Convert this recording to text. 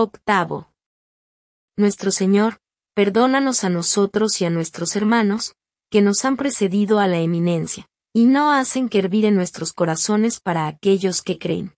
Octavo. Nuestro Señor, perdónanos a nosotros y a nuestros hermanos, que nos han precedido a la eminencia, y no hacen que hervir en nuestros corazones para aquellos que creen.